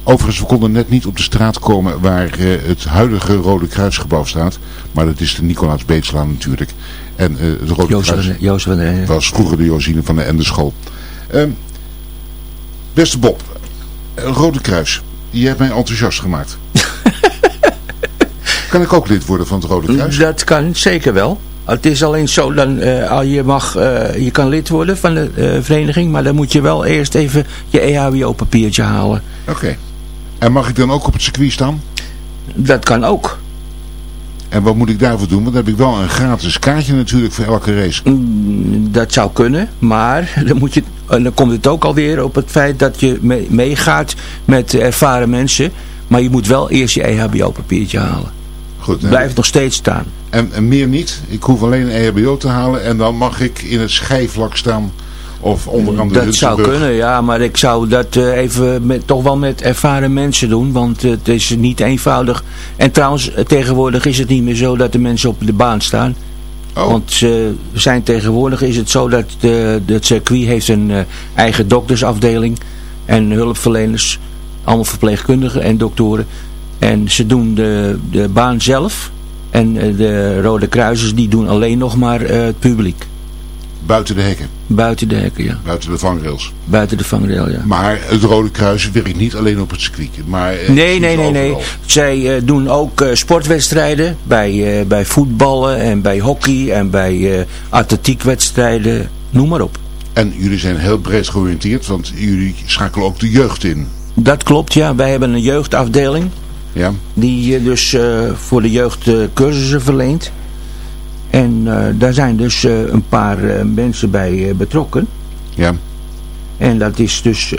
overigens, we konden net niet op de straat komen waar het huidige Rode Kruisgebouw staat. Maar dat is de Nicolaas Beetslaan natuurlijk. En het Rode Jozef, Kruis Jozef, nee. was vroeger de Josine van de Endeschool. beste Bob, Rode Kruis, je hebt mij enthousiast gemaakt. Kan ik ook lid worden van het Rode Kruis? Dat kan zeker wel. Het is alleen zo, dan, uh, je, mag, uh, je kan lid worden van de uh, vereniging, maar dan moet je wel eerst even je EHBO-papiertje halen. Oké. Okay. En mag ik dan ook op het circuit staan? Dat kan ook. En wat moet ik daarvoor doen? Want dan heb ik wel een gratis kaartje natuurlijk voor elke race. Mm, dat zou kunnen, maar dan, moet je, dan komt het ook alweer op het feit dat je mee, meegaat met ervaren mensen. Maar je moet wel eerst je EHBO-papiertje halen. Goed, Blijft nog steeds staan. En, en, meer niet? Ik hoef alleen een EHBO te halen en dan mag ik in het schijfvlak staan of onder andere Dat zou kunnen, ja, maar ik zou dat uh, even met, toch wel met ervaren mensen doen, want uh, het is niet eenvoudig. En trouwens, uh, tegenwoordig is het niet meer zo dat de mensen op de baan staan. Oh. Want zijn tegenwoordig is het zo dat de, het circuit heeft een eigen doktersafdeling en hulpverleners, allemaal verpleegkundigen en doktoren. En ze doen de, de baan zelf. En de Rode Kruisers die doen alleen nog maar uh, het publiek. Buiten de hekken? Buiten de hekken, ja. Buiten de vangrails? Buiten de vangrail, ja. Maar het Rode Kruis werkt niet alleen op het circuit? Maar, uh, nee, nee, nee, nee. Zij doen ook sportwedstrijden. Bij, bij voetballen en bij hockey en bij atletiekwedstrijden. Noem maar op. En jullie zijn heel breed georiënteerd, want jullie schakelen ook de jeugd in. Dat klopt, ja. Wij hebben een jeugdafdeling. Ja. Die dus uh, voor de jeugd uh, cursussen verleent. En uh, daar zijn dus een paar mensen bij betrokken. Ja. En dat is dus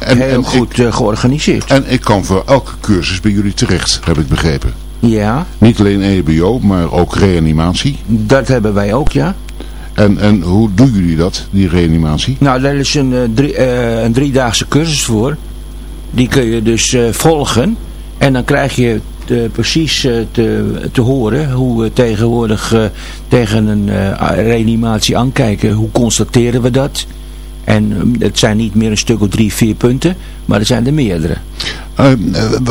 en, heel en goed ik, georganiseerd. En ik kan voor elke cursus bij jullie terecht, heb ik begrepen. Ja. Niet alleen EHBO, maar ook reanimatie. Dat hebben wij ook, ja. En, en hoe doen jullie dat, die reanimatie? Nou, daar is een, drie, een driedaagse cursus voor. Die kun je dus uh, volgen. En dan krijg je te, precies uh, te, te horen hoe we tegenwoordig tegen een reanimatie aankijken. Hoe constateren we dat? En het zijn niet meer een stuk of drie, vier punten, maar er zijn er meerdere.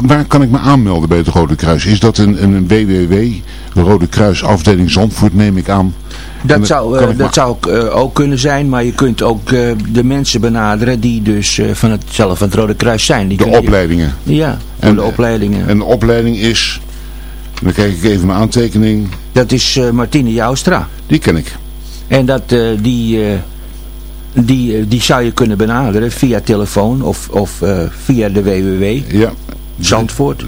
Waar kan ik me aanmelden bij het Rode Kruis? Is dat een, een www, Rode Kruis afdeling Zandvoort neem ik aan? Dat zou, uh, dat zou uh, ook kunnen zijn, maar je kunt ook de mensen benaderen die dus van het, zelf van het Rode Kruis zijn. Die de opleidingen? Je, ja, en, de opleidingen. En de opleiding is, dan kijk ik even mijn aantekening. Dat is Martine Joustra. Die ken ik. En dat, die, die, die zou je kunnen benaderen via telefoon of, of via de www. Ja. Zandvoort. 5730297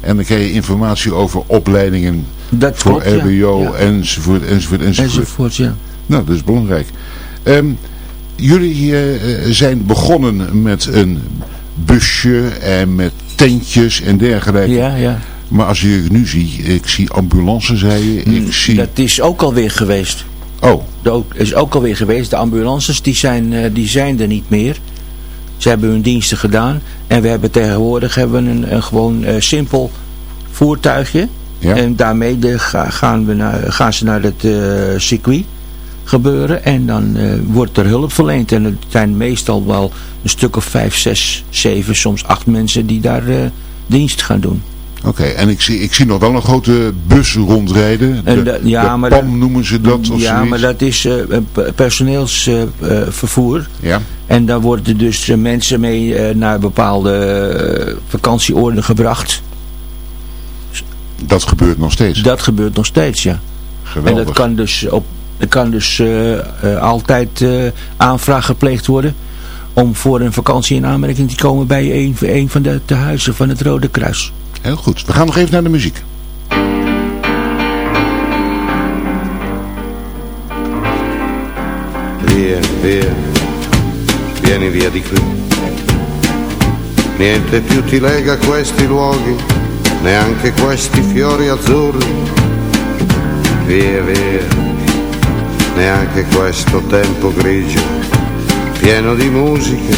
en dan krijg je informatie over opleidingen dat voor klopt, RBO ja. enzovoort, enzovoort, enzovoort. Enzovoort, ja. Nou, dat is belangrijk. Um, jullie uh, zijn begonnen met een busje en met tentjes en dergelijke. Ja, ja. Maar als je nu ziet, ik zie ambulances rijden, ik zie... Dat is ook alweer geweest. Oh. Dat is ook alweer geweest. De ambulances die zijn, uh, die zijn er niet meer. Ze hebben hun diensten gedaan. En we hebben tegenwoordig hebben een, een gewoon uh, simpel voertuigje. Ja. En daarmee de, gaan, we naar, gaan ze naar het uh, circuit gebeuren. En dan uh, wordt er hulp verleend. En het zijn meestal wel een stuk of vijf, zes, zeven, soms acht mensen die daar dienst gaan doen. Oké, okay, en ik zie, ik zie nog wel een grote bus rondrijden. De, ja, de maar PAM noemen ze dat of Ja, zoiets. maar dat is uh, personeelsvervoer. ja. En daar worden dus mensen mee uh, naar bepaalde vakantieoorden gebracht. Dat gebeurt nog steeds? Dat gebeurt nog steeds, ja. Geweldig. En dat kan dus, op, kan dus altijd aanvraag gepleegd worden om voor een vakantie in aanmerking te komen bij een, een van de tehuizen van het Rode Kruis. Heel goed. We gaan nog even naar de muziek. Via, via, vieni via di qui. Niente più ti lega questi luoghi, neanche questi fiori azzurri. Via, via, neanche questo tempo grigio, pieno di musiche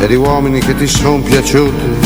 e di uomini che ti sono piaciuti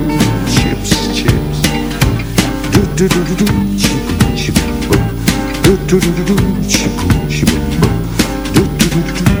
do do do do chiboom chiboom boom do do do do chiboom chiboom boom do do do do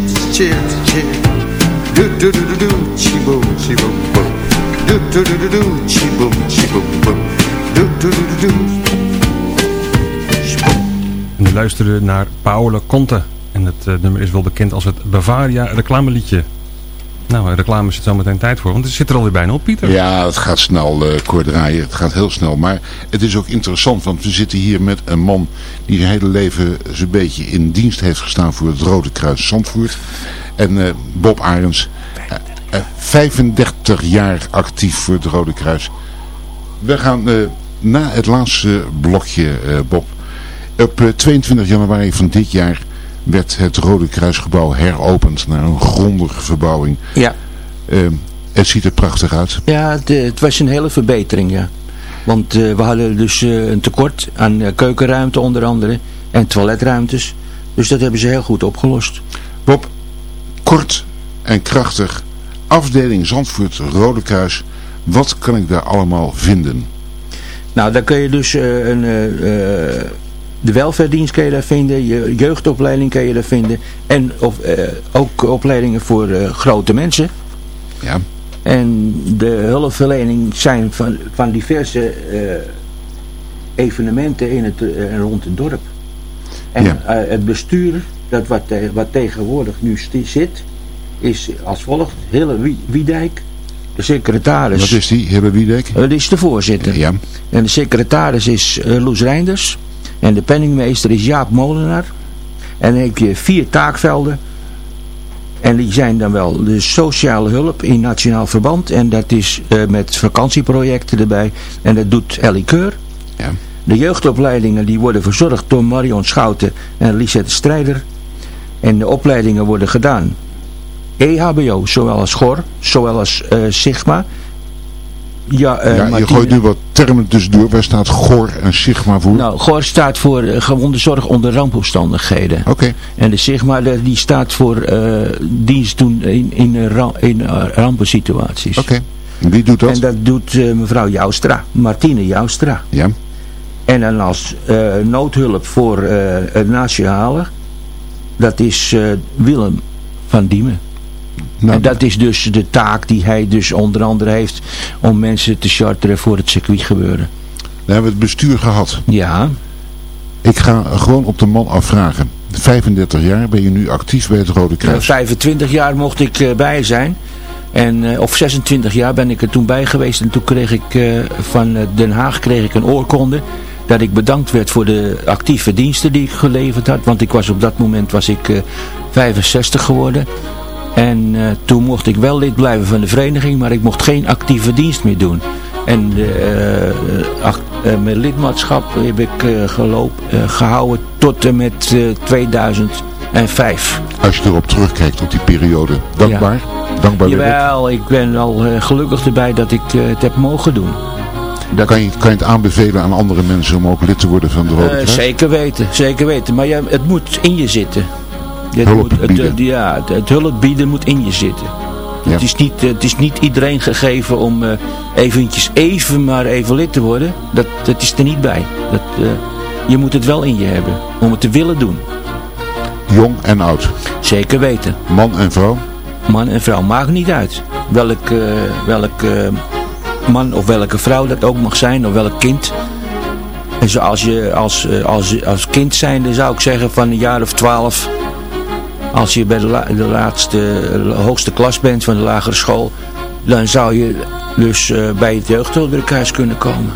Chips, chips, chips. Do do do do do, chi boom, chi boom boom. Do do do do do, chi boom, chi boom boom. Do do do do do. We luisteren naar Paolo Conte. En het eh, nummer is wel bekend als het Bavaria reclameliedje. Nou, reclame is zo meteen tijd voor, want het zit er alweer bijna op, Pieter. Ja, het gaat snel, uh. Het gaat heel snel. Maar het is ook interessant, want we zitten hier met een man die zijn hele leven zo'n beetje in dienst heeft gestaan voor het Rode Kruis Zandvoort. En eh, Bob Arends, eh, eh, 35 jaar actief voor het Rode Kruis. We gaan eh, na het laatste blokje, eh, Bob. Op eh, 22 januari van dit jaar werd het Rode Kruisgebouw heropend na een grondige verbouwing. Ja. Eh, het ziet er prachtig uit. Ja, het, het was een hele verbetering, ja. Want eh, we hadden dus eh, een tekort aan eh, keukenruimte onder andere en toiletruimtes. Dus dat hebben ze heel goed opgelost. Bob, kort en krachtig. Afdeling Zandvoort Rode Kruis. Wat kan ik daar allemaal vinden? Nou, daar kun je dus een, de welverdienst kun je daar vinden, je jeugdopleiding kun je daar vinden. En of, eh, ook opleidingen voor eh, grote mensen. Ja. En de hulpverlening zijn van, van diverse eh, evenementen in het, rond het dorp. En Ja. het bestuur, dat wat, wat tegenwoordig nu zit, is als volgt. Hille Wie- Wiedijk, de secretaris. Wat is die, Heer Wiedek? Dat is de voorzitter. Ja. En de secretaris is Loes Reinders. En de penningmeester is Jaap Molenaar. En dan heb je vier taakvelden. En die zijn dan wel de sociale hulp in nationaal verband. En dat is eh, met vakantieprojecten erbij. En dat doet Ellie Keur. Ja. De jeugdopleidingen die worden verzorgd door Marion Schouten en Lisette Strijder. En de opleidingen worden gedaan. EHBO, zowel als GOR, zowel als eh, Sigma. Ja, eh, ja, je Martine- gooit nu wat termen tussendoor. Waar staat GOR en Sigma voor? Nou, GOR staat voor uh, gewonde zorg onder rampomstandigheden. Oké. En de Sigma de- die staat voor eh, dienst doen in, in, eh, ra- in eh, rampensituaties. Oké. En Wie doet dat? En dat doet eh, mevrouw Joustra, Martine Joustra. Ja. En dan als eh, noodhulp voor eh, het nationale, dat is eh, Willem van Diemen. Nou, en dat is dus de taak die hij dus onder andere heeft om mensen te charteren voor het circuit gebeuren. We hebben het bestuur gehad. Ja. Ik ga gewoon op de man afvragen. 35 jaar ben je nu actief bij het Rode Kruis. 25 jaar mocht ik eh, bij zijn. En, eh, of 26 jaar ben ik er toen bij geweest. En toen kreeg ik eh, van Den Haag kreeg ik een oorkonde. Dat ik bedankt werd voor de actieve diensten die ik geleverd had. Want ik was op dat moment was ik eh, 65 geworden. En eh, toen mocht ik wel lid blijven van de vereniging. Maar ik mocht geen actieve dienst meer doen. En eh, eh, mijn lidmaatschap heb ik eh, geloop, eh, gehouden tot en met eh, 2005. Als je erop terugkijkt op die periode. Dankbaar? Dankbaar weer. Jawel, ik ben al gelukkig erbij dat ik het heb mogen doen. Dat, Kan je, kan je het aanbevelen aan andere mensen om ook lid te worden van de Rode zeker weten, zeker weten. Maar ja, het moet in je zitten. Het Hulp moet, het, bieden. eh, ja, het, het hulp bieden moet in je zitten. Ja. Het, is niet, eh, het is niet iedereen gegeven om eh, eventjes even maar even lid te worden. Dat, dat is er niet bij. Dat, je moet het wel in je hebben om het te willen doen. Jong en oud. Zeker weten. Man en vrouw. Man en vrouw, maakt niet uit. Welk, welk man of welke vrouw dat ook mag zijn, of welk kind. En zoals je als, als, als kind zijnde zou ik zeggen van een jaar of twaalf. Als je bij de, la- de laatste, hoogste klas bent van de lagere school. Dan zou je dus eh, bij het jeugdhulpbroekhuis kunnen komen.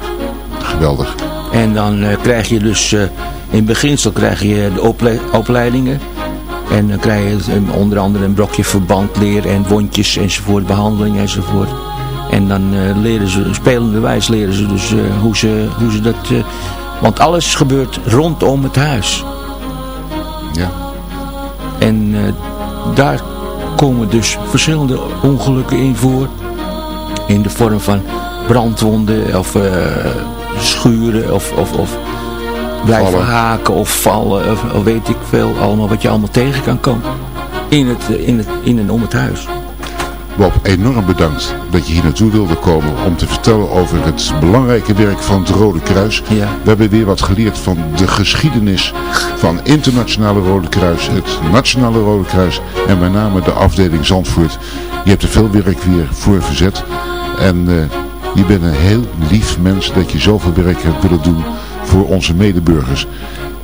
Geweldig. En dan eh, krijg je dus, eh, in beginsel krijg je de ople- opleidingen. En dan krijg je onder andere een brokje verbandleer en wondjes enzovoort, behandeling enzovoort. En dan leren ze, spelende wijs leren ze dus hoe, ze, hoe ze dat... want alles gebeurt rondom het huis. Ja. En eh, daar komen dus verschillende ongelukken in voor. In de vorm van brandwonden of eh, schuren of, of, of blijven Vallen. haken of vallen of, of weet ik veel. Allemaal wat je allemaal tegen kan komen. In, het, eh, in, het, in en om het huis. Bob, enorm bedankt dat je hier naartoe wilde komen om te vertellen over het belangrijke werk van het Rode Kruis. Ja. We hebben weer wat geleerd van de geschiedenis van internationale Rode Kruis, het nationale Rode Kruis en met name de afdeling Zandvoort. Je hebt er veel werk weer voor verzet en eh, je bent een heel lief mens dat je zoveel werk hebt willen doen voor onze medeburgers.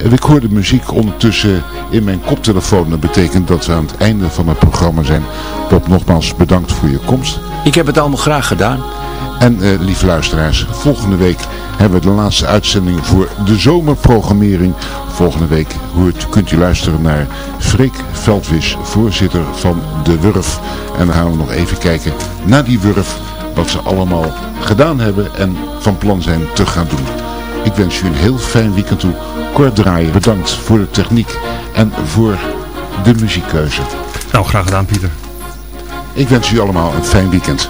En ik hoor de muziek ondertussen in mijn koptelefoon. Dat betekent dat we aan het einde van het programma zijn. Bob, nogmaals bedankt voor je komst. Ik heb het allemaal graag gedaan. En eh, lieve luisteraars, volgende week hebben we de laatste uitzending voor de zomerprogrammering. Volgende week hoort, kunt u luisteren naar Freek Veldwis, voorzitter van de Wurf. En dan gaan we nog even kijken naar die Wurf, wat ze allemaal gedaan hebben en van plan zijn te gaan doen. Ik wens u een heel fijn weekend toe. Kort draaien, bedankt voor de techniek en voor de muziekkeuze. Nou, graag gedaan Pieter. Ik wens u allemaal een fijn weekend.